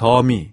더미.